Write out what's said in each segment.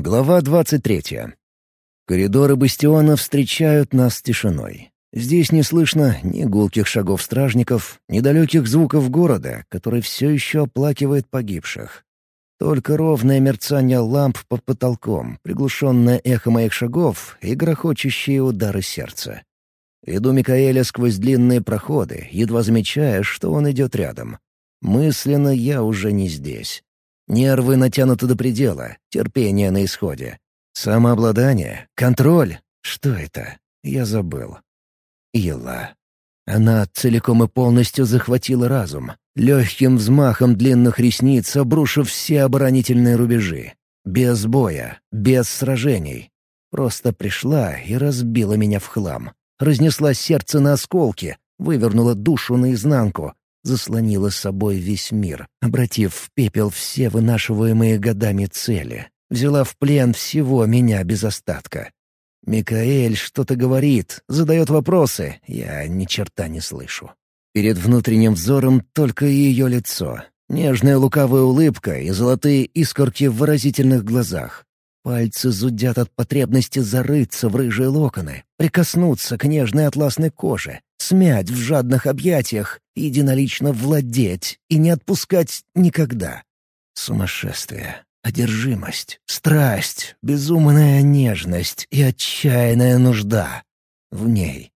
Глава двадцать третья. Коридоры бастиона встречают нас тишиной. Здесь не слышно ни гулких шагов стражников, ни далеких звуков города, который все еще оплакивает погибших. Только ровное мерцание ламп под потолком, приглушенное эхо моих шагов и грохочущие удары сердца. Иду Микаэля сквозь длинные проходы, едва замечая, что он идет рядом. Мысленно я уже не здесь. Нервы натянуты до предела, терпение на исходе. Самообладание, контроль. Что это? Я забыл. Ила. Она целиком и полностью захватила разум, легким взмахом длинных ресниц обрушив все оборонительные рубежи. Без боя, без сражений. Просто пришла и разбила меня в хлам. Разнесла сердце на осколки, вывернула душу наизнанку, заслонила собой весь мир, обратив в пепел все вынашиваемые годами цели. Взяла в плен всего меня без остатка. Микаэль что-то говорит, задает вопросы, я ни черта не слышу. Перед внутренним взором только ее лицо, нежная лукавая улыбка и золотые искорки в выразительных глазах. Пальцы зудят от потребности зарыться в рыжие локоны, прикоснуться к нежной атласной коже, смять в жадных объятиях, единолично владеть и не отпускать никогда. Сумасшествие. Одержимость, страсть, безумная нежность и отчаянная нужда. В ней.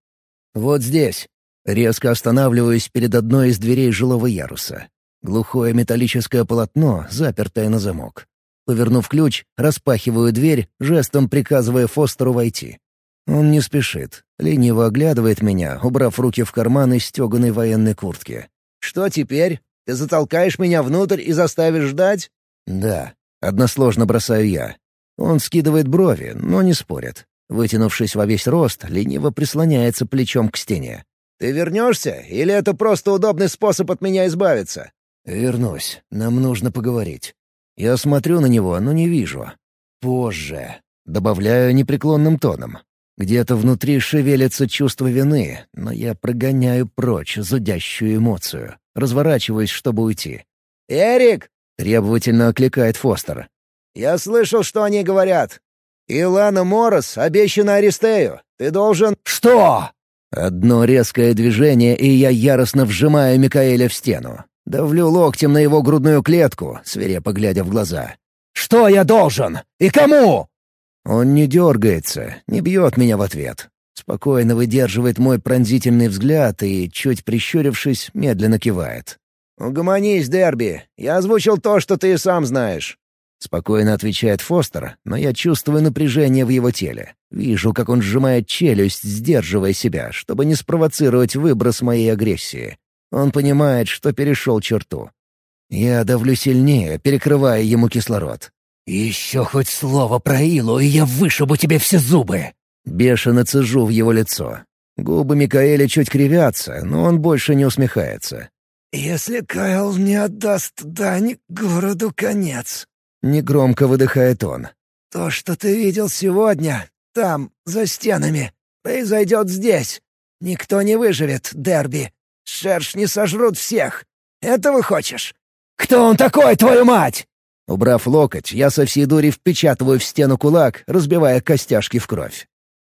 Вот здесь. Резко останавливаюсь перед одной из дверей жилого яруса. Глухое металлическое полотно, запертое на замок. Повернув ключ, распахиваю дверь, жестом приказывая Фостеру войти. Он не спешит, лениво оглядывает меня, убрав руки в карманы стеганой военной куртки. «Что теперь? Ты затолкаешь меня внутрь и заставишь ждать?» «Да. Односложно бросаю я. Он скидывает брови, но не спорит. Вытянувшись во весь рост, лениво прислоняется плечом к стене. «Ты вернешься? Или это просто удобный способ от меня избавиться?» «Вернусь. Нам нужно поговорить». Я смотрю на него, но не вижу. «Позже». Добавляю непреклонным тоном. Где-то внутри шевелится чувство вины, но я прогоняю прочь зудящую эмоцию. Разворачиваюсь, чтобы уйти. «Эрик!» — требовательно окликает Фостер. «Я слышал, что они говорят. Илана Морос обещана Аристею. Ты должен...» «Что?» Одно резкое движение, и я яростно вжимаю Микаэля в стену. Давлю локтем на его грудную клетку, свирепо глядя в глаза. «Что я должен? И кому?» Он не дергается, не бьет меня в ответ. Спокойно выдерживает мой пронзительный взгляд и, чуть прищурившись, медленно кивает. «Угомонись, Дерби. Я озвучил то, что ты и сам знаешь». Спокойно отвечает Фостер, но я чувствую напряжение в его теле. Вижу, как он сжимает челюсть, сдерживая себя, чтобы не спровоцировать выброс моей агрессии. Он понимает, что перешел черту. Я давлю сильнее, перекрывая ему кислород. «Еще хоть слово про Илу, и я вышибу тебе все зубы!» Бешено цежу в его лицо. Губы Микаэля чуть кривятся, но он больше не усмехается. «Если Кайл не отдаст дань, городу конец», — негромко выдыхает он. «То, что ты видел сегодня, там, за стенами, произойдет здесь. Никто не выживет, Дерби. Шершни сожрут всех. Этого хочешь?» «Кто он такой, твою мать?» Убрав локоть, я со всей дури впечатываю в стену кулак, разбивая костяшки в кровь.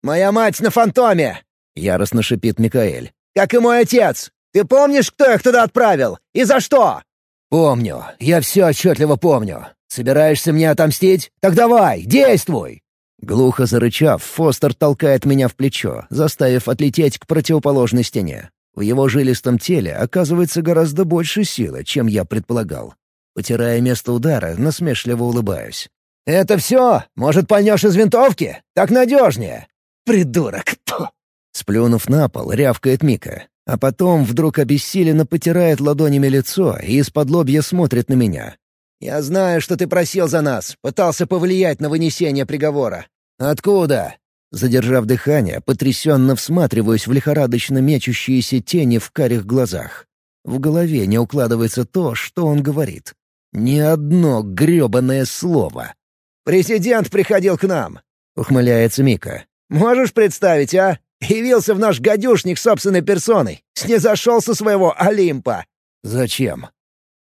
«Моя мать на фантоме!» — яростно шипит Микаэль. «Как и мой отец! Ты помнишь, кто их туда отправил? И за что?» «Помню. Я все отчетливо помню. Собираешься мне отомстить? Так давай, действуй!» Глухо зарычав, Фостер толкает меня в плечо, заставив отлететь к противоположной стене. В его жилистом теле оказывается гораздо больше силы, чем я предполагал. Потирая место удара, насмешливо улыбаюсь. «Это все? Может, пальнешь из винтовки? Так надежнее!» «Придурок!» Пу. Сплюнув на пол, рявкает Мика, а потом вдруг обессиленно потирает ладонями лицо и из-под лобья смотрит на меня. «Я знаю, что ты просил за нас, пытался повлиять на вынесение приговора». «Откуда?» Задержав дыхание, потрясенно всматриваюсь в лихорадочно мечущиеся тени в карих глазах. В голове не укладывается то, что он говорит. Ни одно грёбаное слово. «Президент приходил к нам», — ухмыляется Мика. «Можешь представить, а? Явился в наш гадюшник собственной персоной, снизошел со своего Олимпа». «Зачем?»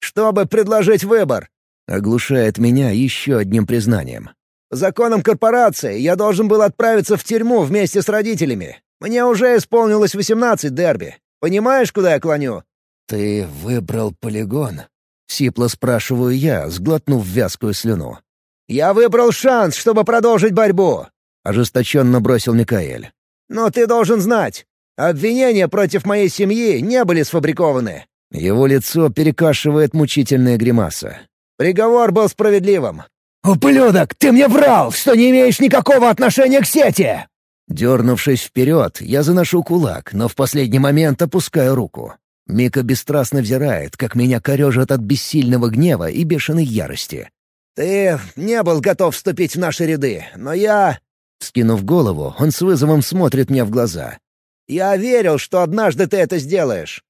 «Чтобы предложить выбор. Оглушает меня еще одним признанием. По законам корпорации я должен был отправиться в тюрьму вместе с родителями. Мне уже исполнилось восемнадцать, Дерби. Понимаешь, куда я клоню?» «Ты выбрал полигон?» — сипло спрашиваю я, сглотнув вязкую слюну. «Я выбрал шанс, чтобы продолжить борьбу!» — ожесточенно бросил Микаэль. «Но ты должен знать, обвинения против моей семьи не были сфабрикованы». Его лицо перекашивает мучительная гримаса. «Приговор был справедливым». «Ублюдок, ты мне врал, что не имеешь никакого отношения к сети!» Дернувшись вперед, я заношу кулак, но в последний момент опускаю руку. Мика бесстрастно взирает, как меня корежат от бессильного гнева и бешеной ярости. «Ты не был готов вступить в наши ряды, но я...» Скинув голову, он с вызовом смотрит мне в глаза. «Я верил, что однажды ты это сделаешь».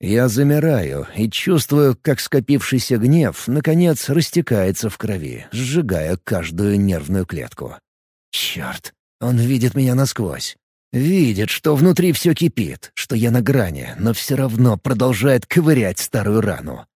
Я замираю и чувствую, как скопившийся гнев, наконец, растекается в крови, сжигая каждую нервную клетку. Черт, он видит меня насквозь. Видит, что внутри все кипит, что я на грани, но все равно продолжает ковырять старую рану.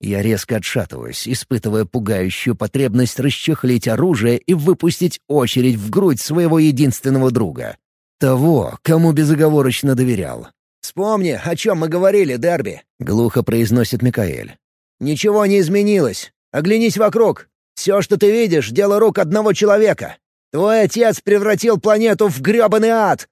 Я резко отшатываюсь, испытывая пугающую потребность расчехлить оружие и выпустить очередь в грудь своего единственного друга. Того, кому безоговорочно доверял. «Вспомни, о чем мы говорили, Дерби», — глухо произносит Микаэль. «Ничего не изменилось. Оглянись вокруг. Все, что ты видишь, — дело рук одного человека. Твой отец превратил планету в гребаный ад.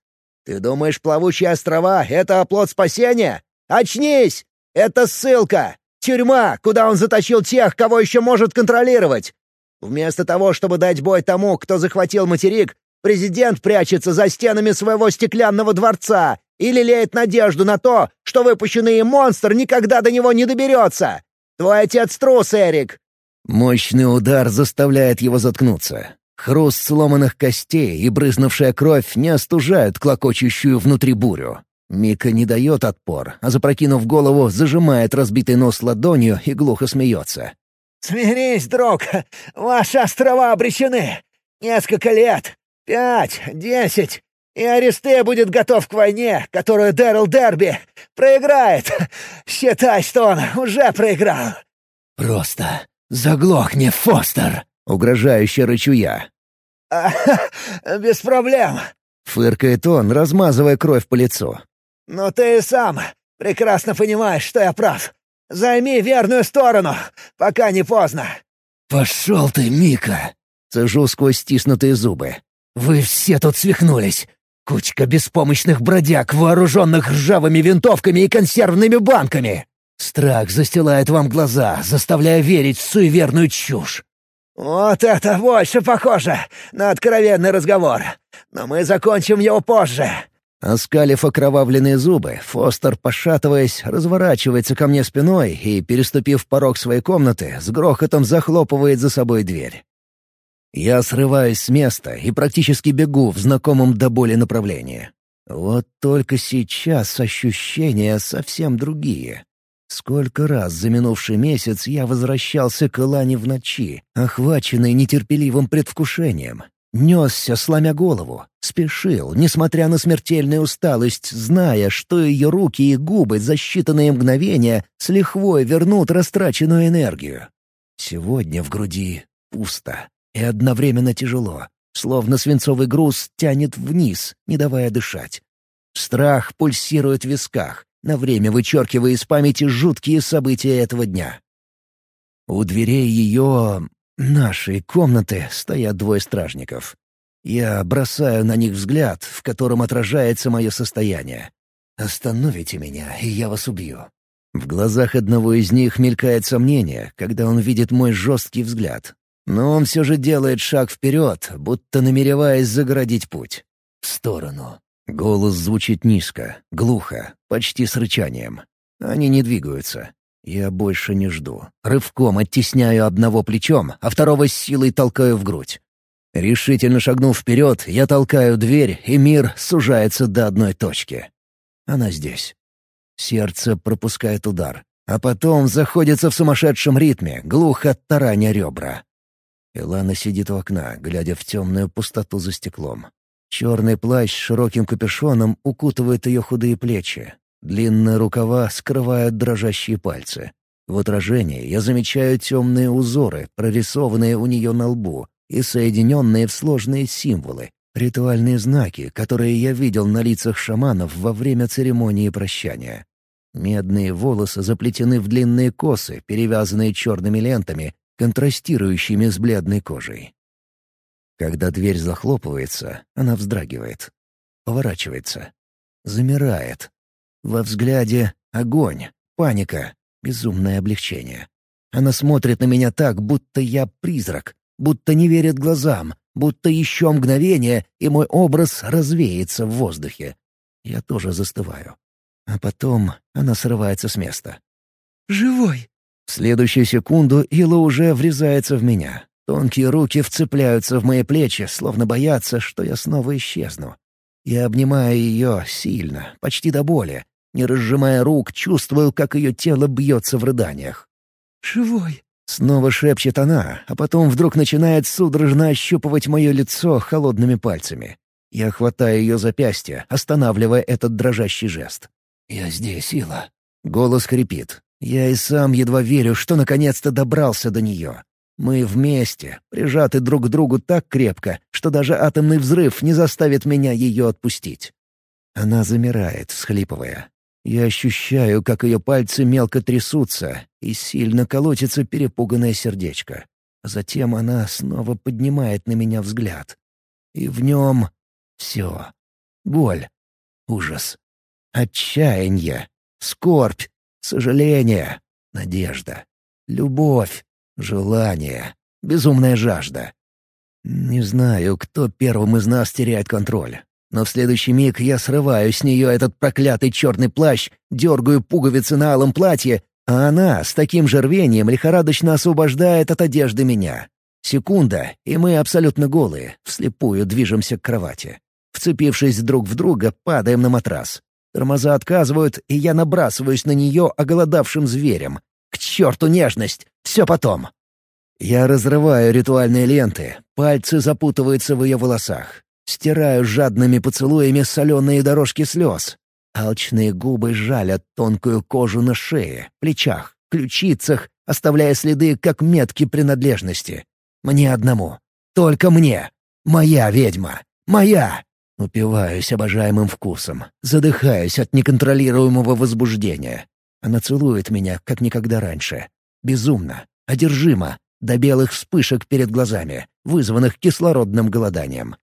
Ты думаешь, плавучие острова — это оплот спасения? Очнись! Это ссылка! Тюрьма, куда он затащил тех, кого еще может контролировать. Вместо того, чтобы дать бой тому, кто захватил материк, президент прячется за стенами своего стеклянного дворца и лелеет надежду на то, что выпущенный им монстр никогда до него не доберется. Твой отец трус, Эрик. Мощный удар заставляет его заткнуться. Хруст сломанных костей и брызнувшая кровь не остужают клокочущую внутри бурю. Мика не дает отпор, а запрокинув голову, зажимает разбитый нос ладонью и глухо смеется. «Смирись, друг, ваши острова обречены. Несколько лет, пять, десять, и Аристе будет готов к войне, которую Дэрил Дерби проиграет. Считай, что он уже проиграл». «Просто заглохни, Фостер!» — угрожающе рычу я. «Без проблем», — фыркает он, размазывая кровь по лицу. «Но ты и сам прекрасно понимаешь, что я прав. Займи верную сторону, пока не поздно». «Пошел ты, Мика!» — цежу сквозь стиснутые зубы. «Вы все тут свихнулись. Кучка беспомощных бродяг, вооруженных ржавыми винтовками и консервными банками. Страх застилает вам глаза, заставляя верить в суеверную чушь. «Вот это больше похоже на откровенный разговор. Но мы закончим его позже». Оскалив окровавленные зубы, Фостер, пошатываясь, разворачивается ко мне спиной и, переступив порог своей комнаты, с грохотом захлопывает за собой дверь. Я срываюсь с места и практически бегу в знакомом до боли направлении. Вот только сейчас ощущения совсем другие. Сколько раз за минувший месяц я возвращался к Илане в ночи, охваченный нетерпеливым предвкушением. Несся, сломя голову, спешил, несмотря на смертельную усталость, зная, что ее руки и губы за считанные мгновения с лихвой вернут растраченную энергию. Сегодня в груди пусто и одновременно тяжело, словно свинцовый груз тянет вниз, не давая дышать. Страх пульсирует в висках, на время вычеркивая из памяти жуткие события этого дня. У дверей ее... нашей комнаты стоят двое стражников. Я бросаю на них взгляд, в котором отражается мое состояние. «Остановите меня, и я вас убью». В глазах одного из них мелькает сомнение, когда он видит мой жесткий взгляд. Но он все же делает шаг вперед, будто намереваясь загородить путь. В сторону. Голос звучит низко, глухо, почти с рычанием. Они не двигаются. Я больше не жду. Рывком оттесняю одного плечом, а второго силой толкаю в грудь. Решительно шагнув вперед, я толкаю дверь, и мир сужается до одной точки. Она здесь. Сердце пропускает удар, а потом заходится в сумасшедшем ритме, глухо тараня ребра. Илана сидит у окна, глядя в темную пустоту за стеклом. Черный плащ с широким капюшоном укутывает ее худые плечи. Длинные рукава скрывают дрожащие пальцы. В отражении я замечаю темные узоры, прорисованные у нее на лбу, и соединенные в сложные символы, ритуальные знаки, которые я видел на лицах шаманов во время церемонии прощания. Медные волосы заплетены в длинные косы, перевязанные черными лентами, контрастирующими с бледной кожей. Когда дверь захлопывается, она вздрагивает. Поворачивается. Замирает. Во взгляде огонь, паника, безумное облегчение. Она смотрит на меня так, будто я призрак, будто не верит глазам, будто еще мгновение, и мой образ развеется в воздухе. Я тоже застываю. А потом она срывается с места. «Живой!» В следующую секунду Ила уже врезается в меня. Тонкие руки вцепляются в мои плечи, словно боятся, что я снова исчезну. Я обнимаю ее сильно, почти до боли. Не разжимая рук, чувствую, как ее тело бьется в рыданиях. «Живой!» Снова шепчет она, а потом вдруг начинает судорожно ощупывать мое лицо холодными пальцами. Я хватаю ее запястье, останавливая этот дрожащий жест. «Я здесь, Сила». Голос хрипит. Я и сам едва верю, что наконец-то добрался до нее. Мы вместе, прижаты друг к другу так крепко, что даже атомный взрыв не заставит меня ее отпустить. Она замирает, всхлипывая. Я ощущаю, как ее пальцы мелко трясутся, и сильно колотится перепуганное сердечко. Затем она снова поднимает на меня взгляд. И в нем все. Боль, ужас, отчаяние, скорбь, сожаление, надежда, любовь, желание, безумная жажда. Не знаю, кто первым из нас теряет контроль. Но в следующий миг я срываю с нее этот проклятый черный плащ, дергаю пуговицы на алом платье, а она с таким же рвением лихорадочно освобождает от одежды меня. Секунда, и мы абсолютно голые, вслепую движемся к кровати. Вцепившись друг в друга, падаем на матрас. Тормоза отказывают, и я набрасываюсь на нее оголодавшим зверем. К черту нежность! Все потом! Я разрываю ритуальные ленты, пальцы запутываются в ее волосах. Стираю жадными поцелуями соленые дорожки слез. Алчные губы жалят тонкую кожу на шее, плечах, ключицах, оставляя следы, как метки принадлежности. Мне одному. Только мне. Моя ведьма. Моя. Упиваюсь обожаемым вкусом. Задыхаюсь от неконтролируемого возбуждения. Она целует меня, как никогда раньше. Безумно. Одержимо. До белых вспышек перед глазами, вызванных кислородным голоданием.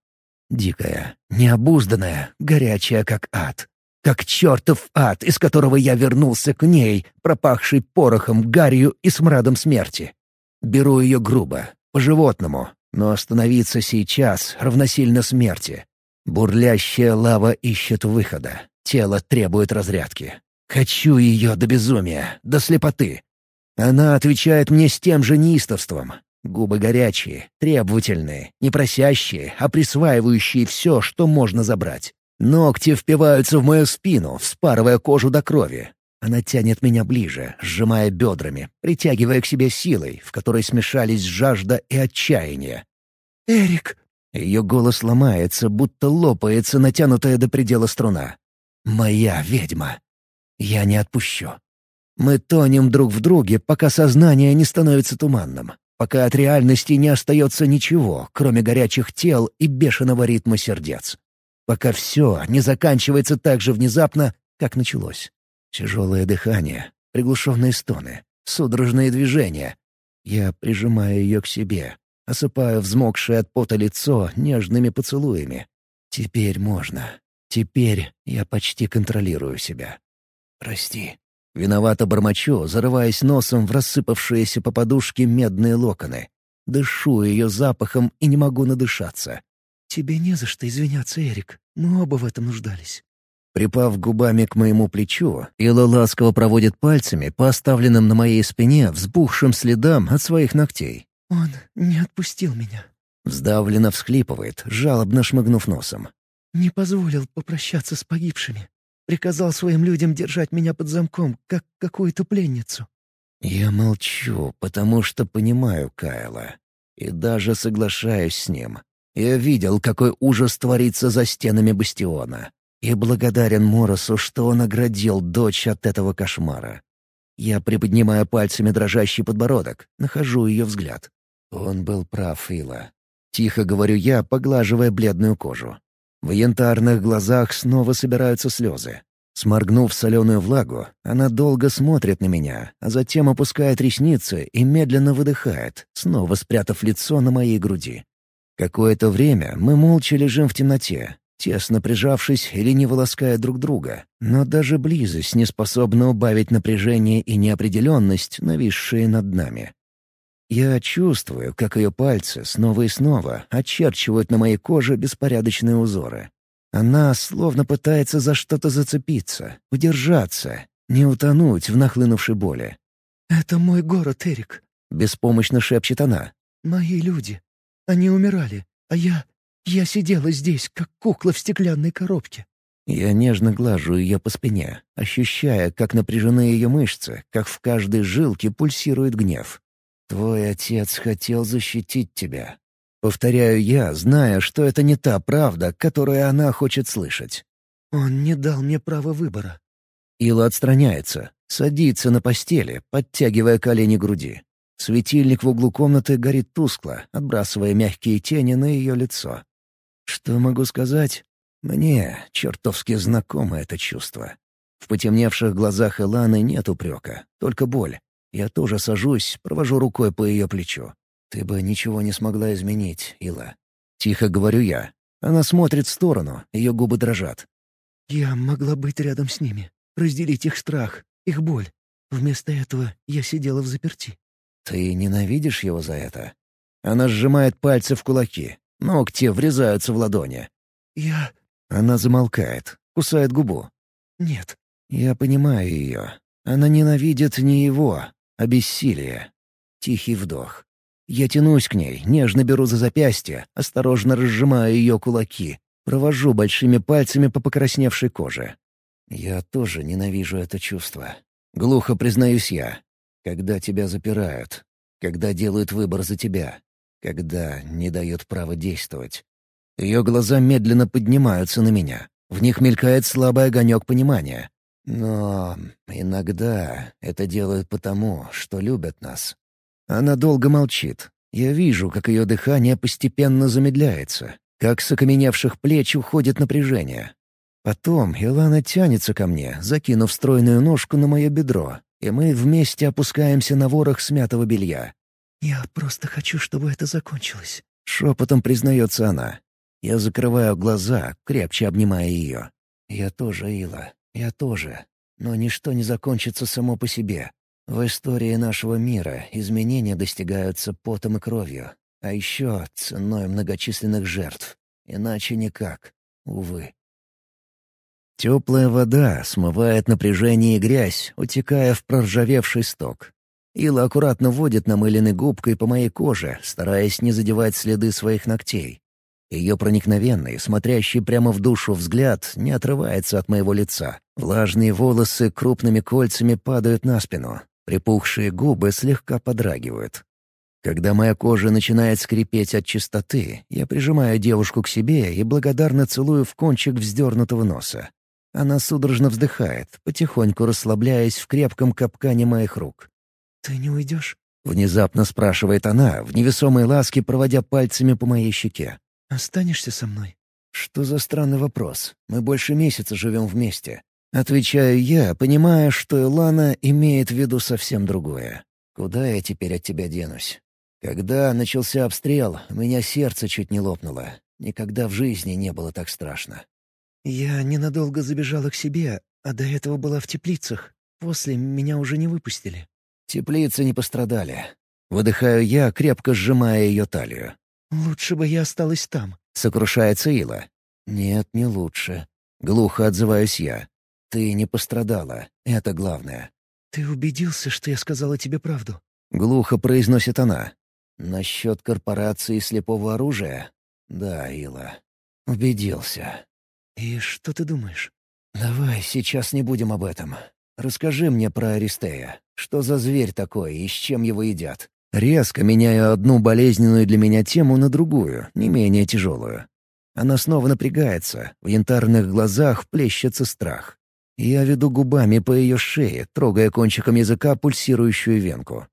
Дикая, необузданная, горячая, как ад. Как чертов ад, из которого я вернулся к ней, пропахший порохом, гарью и смрадом смерти. Беру ее грубо, по-животному, но остановиться сейчас равносильно смерти. Бурлящая лава ищет выхода. Тело требует разрядки. Хочу ее до безумия, до слепоты. Она отвечает мне с тем же неистовством, Губы горячие, требовательные, не просящие, а присваивающие все, что можно забрать. Ногти впиваются в мою спину, вспарывая кожу до крови. Она тянет меня ближе, сжимая бедрами, притягивая к себе силой, в которой смешались жажда и отчаяние. «Эрик!» Ее голос ломается, будто лопается натянутая до предела струна. «Моя ведьма! Я не отпущу!» Мы тонем друг в друге, пока сознание не становится туманным пока от реальности не остается ничего, кроме горячих тел и бешеного ритма сердец. Пока все не заканчивается так же внезапно, как началось. Тяжелое дыхание, приглушенные стоны, судорожные движения. Я прижимаю ее к себе, осыпаю взмокшее от пота лицо нежными поцелуями. Теперь можно. Теперь я почти контролирую себя. Прости. Виновато бормочу, зарываясь носом в рассыпавшиеся по подушке медные локоны. Дышу ее запахом и не могу надышаться. «Тебе не за что извиняться, Эрик. Мы оба в этом нуждались». Припав губами к моему плечу, Илла ласково проводит пальцами по оставленным на моей спине взбухшим следам от своих ногтей. «Он не отпустил меня». Вздавленно всхлипывает, жалобно шмыгнув носом. «Не позволил попрощаться с погибшими. Приказал своим людям держать меня под замком, как какую-то пленницу». Я молчу, потому что понимаю Кайла. И даже соглашаюсь с ним. Я видел, какой ужас творится за стенами бастиона. И благодарен Моросу, что он оградил дочь от этого кошмара. Я приподнимаю пальцами дрожащий подбородок, нахожу ее взгляд. Он был прав, Ила. Тихо говорю я, поглаживая бледную кожу. В янтарных глазах снова собираются слезы. Сморгнув соленую влагу, она долго смотрит на меня, а затем опускает ресницы и медленно выдыхает, снова спрятав лицо на моей груди. Какое-то время мы молча лежим в темноте, тесно прижавшись или не волоская друг друга, но даже близость не способна убавить напряжение и неопределенность, нависшие над нами. Я чувствую, как ее пальцы снова и снова очерчивают на моей коже беспорядочные узоры. Она словно пытается за что-то зацепиться, удержаться, не утонуть в нахлынувшей боли. «Это мой город, Эрик», — беспомощно шепчет она. «Мои люди. Они умирали, а я... я сидела здесь, как кукла в стеклянной коробке». Я нежно глажу ее по спине, ощущая, как напряжены ее мышцы, как в каждой жилке пульсирует гнев. «Твой отец хотел защитить тебя. Повторяю я, зная, что это не та правда, которую она хочет слышать. «Он не дал мне права выбора». Ила отстраняется, садится на постели, подтягивая колени груди. Светильник в углу комнаты горит тускло, отбрасывая мягкие тени на ее лицо. Что могу сказать? Мне чертовски знакомо это чувство. В потемневших глазах Иланы нет упрека, только боль. Я тоже сажусь, провожу рукой по ее плечу. «Ты бы ничего не смогла изменить, Ила». Тихо говорю я. Она смотрит в сторону, ее губы дрожат. «Я могла быть рядом с ними, разделить их страх, их боль. Вместо этого я сидела в заперти». «Ты ненавидишь его за это?» Она сжимает пальцы в кулаки. Ногти врезаются в ладони. «Я...» Она замолкает, кусает губу. «Нет». Я понимаю ее. Она ненавидит не его, а бессилие. Тихий вдох. Я тянусь к ней, нежно беру за запястье, осторожно разжимаю ее кулаки, провожу большими пальцами по покрасневшей коже. Я тоже ненавижу это чувство. Глухо признаюсь я. Когда тебя запирают, когда делают выбор за тебя, когда не дают права действовать. Ее глаза медленно поднимаются на меня. В них мелькает слабый огонек понимания. Но иногда это делают потому, что любят нас. Она долго молчит. Я вижу, как ее дыхание постепенно замедляется, как с окаменевших плеч уходит напряжение. Потом Илана тянется ко мне, закинув стройную ножку на мое бедро, и мы вместе опускаемся на ворох смятого белья. «Я просто хочу, чтобы это закончилось», — шепотом признается она. Я закрываю глаза, крепче обнимая ее. «Я тоже, Ила, я тоже. Но ничто не закончится само по себе. В истории нашего мира изменения достигаются потом и кровью, а еще ценой многочисленных жертв. Иначе никак, увы. Теплая вода смывает напряжение и грязь, утекая в проржавевший сток. Ила аккуратно водит намыленной губкой по моей коже, стараясь не задевать следы своих ногтей. Ее проникновенный, смотрящий прямо в душу взгляд не отрывается от моего лица. Влажные волосы крупными кольцами падают на спину, Припухшие губы слегка подрагивают. Когда моя кожа начинает скрипеть от чистоты, я прижимаю девушку к себе и благодарно целую в кончик вздернутого носа. Она судорожно вздыхает, потихоньку расслабляясь в крепком капкане моих рук. «Ты не уйдешь?» — внезапно спрашивает она, в невесомой ласке проводя пальцами по моей щеке. «Останешься со мной?» Что за странный вопрос? Мы больше месяца живем вместе. Отвечаю я, понимая, что Илана имеет в виду совсем другое. Куда я теперь от тебя денусь? Когда начался обстрел, у меня сердце чуть не лопнуло. Никогда в жизни не было так страшно. Я ненадолго забежала к себе, а до этого была в теплицах. После меня уже не выпустили. Теплицы не пострадали. Выдыхаю я, крепко сжимая ее талию. «Лучше бы я осталась там», — сокрушается Ила. «Нет, не лучше». Глухо отзываюсь я. Ты не пострадала, это главное. «Ты убедился, что я сказала тебе правду?» — глухо произносит она. «Насчет корпорации слепого оружия?» «Да, Ила. Убедился». «И что ты думаешь?» «Давай сейчас не будем об этом. Расскажи мне про Аристея. Что за зверь такой и с чем его едят?» Резко меняю одну болезненную для меня тему на другую, не менее тяжелую. Она снова напрягается, в янтарных глазах плещется страх. Я веду губами по ее шее, трогая кончиком языка пульсирующую венку.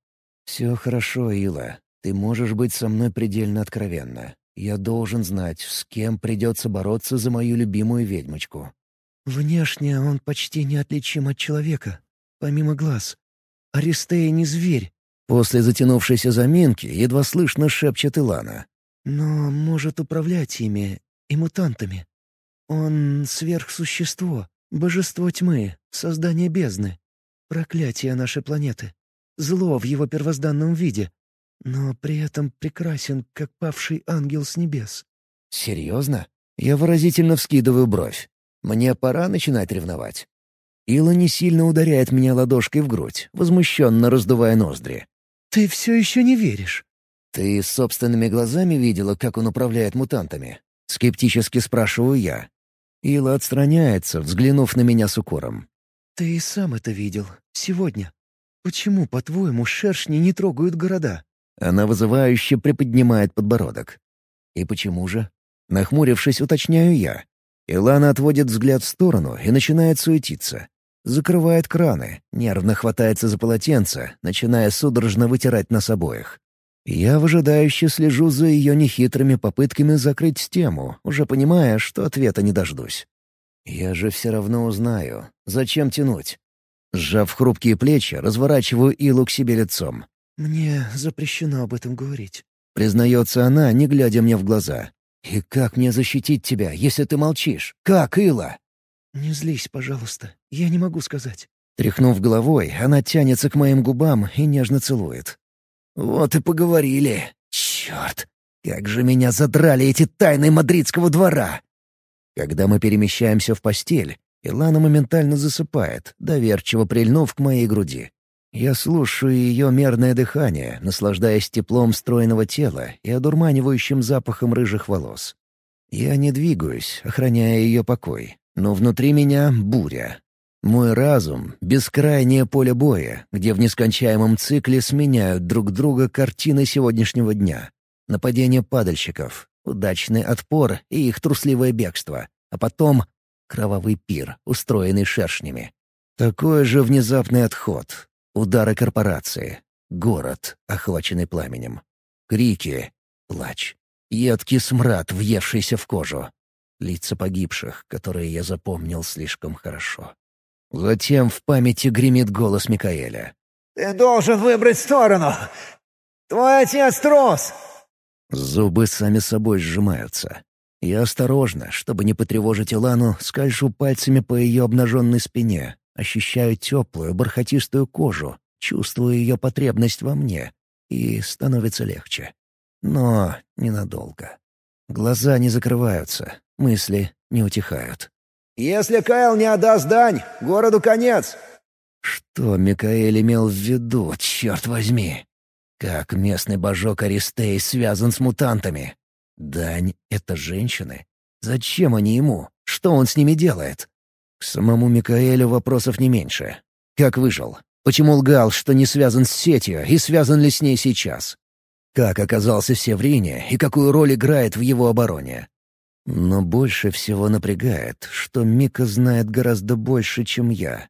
«Все хорошо, Ила. Ты можешь быть со мной предельно откровенна. Я должен знать, с кем придется бороться за мою любимую ведьмочку. Внешне он почти неотличим от человека, помимо глаз. Аристея не зверь. После затянувшейся заминки едва слышно шепчет Илана. Но может управлять ими и мутантами. Он сверхсущество, божество тьмы, создание бездны, проклятие нашей планеты, зло в его первозданном виде, но при этом прекрасен, как павший ангел с небес. «Серьезно?» Я выразительно вскидываю бровь. Мне пора начинать ревновать. Ила не сильно ударяет меня ладошкой в грудь, возмущенно раздувая ноздри. «Ты все еще не веришь?» «Ты собственными глазами видела, как он управляет мутантами?» Скептически спрашиваю я. Ила отстраняется, взглянув на меня с укором. «Ты и сам это видел. Сегодня. Почему, по-твоему, шершни не трогают города?» Она вызывающе приподнимает подбородок. «И почему же?» Нахмурившись, уточняю я. Илана отводит взгляд в сторону и начинает суетиться. Закрывает краны, нервно хватается за полотенце, начиная судорожно вытирать нас обоих. Я выжидающе слежу за ее нехитрыми попытками закрыть тему, уже понимая, что ответа не дождусь. Я же все равно узнаю. Зачем тянуть? Сжав хрупкие плечи, разворачиваю Илу к себе лицом. «Мне запрещено об этом говорить», — признается она, не глядя мне в глаза. «И как мне защитить тебя, если ты молчишь? Как, Ила?» «Не злись, пожалуйста. Я не могу сказать». Тряхнув головой, она тянется к моим губам и нежно целует. «Вот и поговорили. Черт! Как же меня задрали эти тайны мадридского двора!» Когда мы перемещаемся в постель, Илана моментально засыпает, доверчиво прильнув к моей груди. Я слушаю ее мерное дыхание, наслаждаясь теплом стройного тела и одурманивающим запахом рыжих волос. Я не двигаюсь, охраняя ее покой, но внутри меня буря. Мой разум — бескрайнее поле боя, где в нескончаемом цикле сменяют друг друга картины сегодняшнего дня. Нападение падальщиков, удачный отпор и их трусливое бегство, а потом — кровавый пир, устроенный шершнями. Такой же внезапный отход, Удары корпорации. Город, охваченный пламенем. Крики. Плач. Едкий смрад, въевшийся в кожу. Лица погибших, которые я запомнил слишком хорошо. Затем в памяти гремит голос Микаэля. «Ты должен выбрать сторону! Твой отец трус!» Зубы сами собой сжимаются. Я осторожно, чтобы не потревожить Илану, скольжу пальцами по ее обнаженной спине, Ощущаю теплую, бархатистую кожу, чувствую ее потребность во мне, и становится легче. Но ненадолго. Глаза не закрываются, мысли не утихают. «Если Кайл не отдаст дань, городу конец!» Что Микаэль имел в виду, черт возьми? Как местный божок Аристей связан с мутантами? Дань — это женщины. Зачем они ему? Что он с ними делает? К самому Микаэлю вопросов не меньше. Как выжил? Почему лгал, что не связан с сетью, и связан ли с ней сейчас? Как оказался в Севрине и какую роль играет в его обороне? Но больше всего напрягает, что Мика знает гораздо больше, чем я.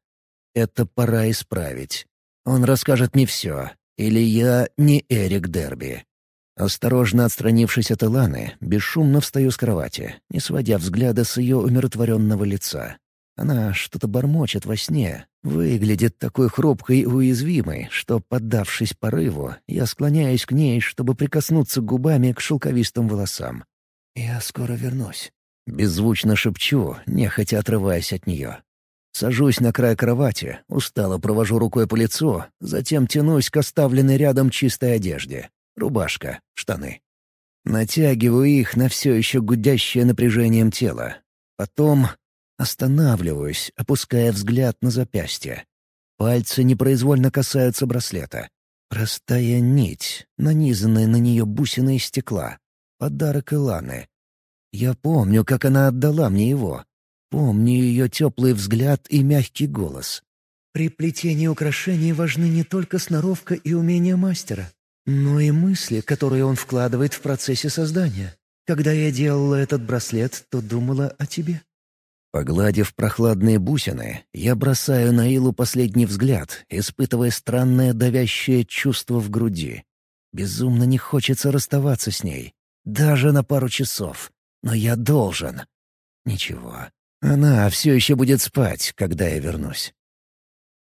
Это пора исправить. Он расскажет мне все. Или я не Эрик Дерби. Осторожно отстранившись от Иланы, бесшумно встаю с кровати, не сводя взгляда с ее умиротворенного лица. Она что-то бормочет во сне, выглядит такой хрупкой и уязвимой, что, поддавшись порыву, я склоняюсь к ней, чтобы прикоснуться губами к шелковистым волосам. «Я скоро вернусь», — беззвучно шепчу, нехотя отрываясь от нее. Сажусь на край кровати, устало провожу рукой по лицу, затем тянусь к оставленной рядом чистой одежде. Рубашка, штаны. Натягиваю их на все еще гудящее напряжением тело. Потом Останавливаюсь, опуская взгляд на запястье. Пальцы непроизвольно касаются браслета. Простая нить, нанизанная на нее бусины из стекла. Подарок Иланы. Я помню, как она отдала мне его. Помню ее теплый взгляд и мягкий голос. «При плетении украшений важны не только сноровка и умение мастера, но и мысли, которые он вкладывает в процессе создания. Когда я делала этот браслет, то думала о тебе». Погладив прохладные бусины, я бросаю на Илу последний взгляд, испытывая странное давящее чувство в груди. Безумно не хочется расставаться с ней. Даже на пару часов. Но я должен. Ничего. Она все еще будет спать, когда я вернусь.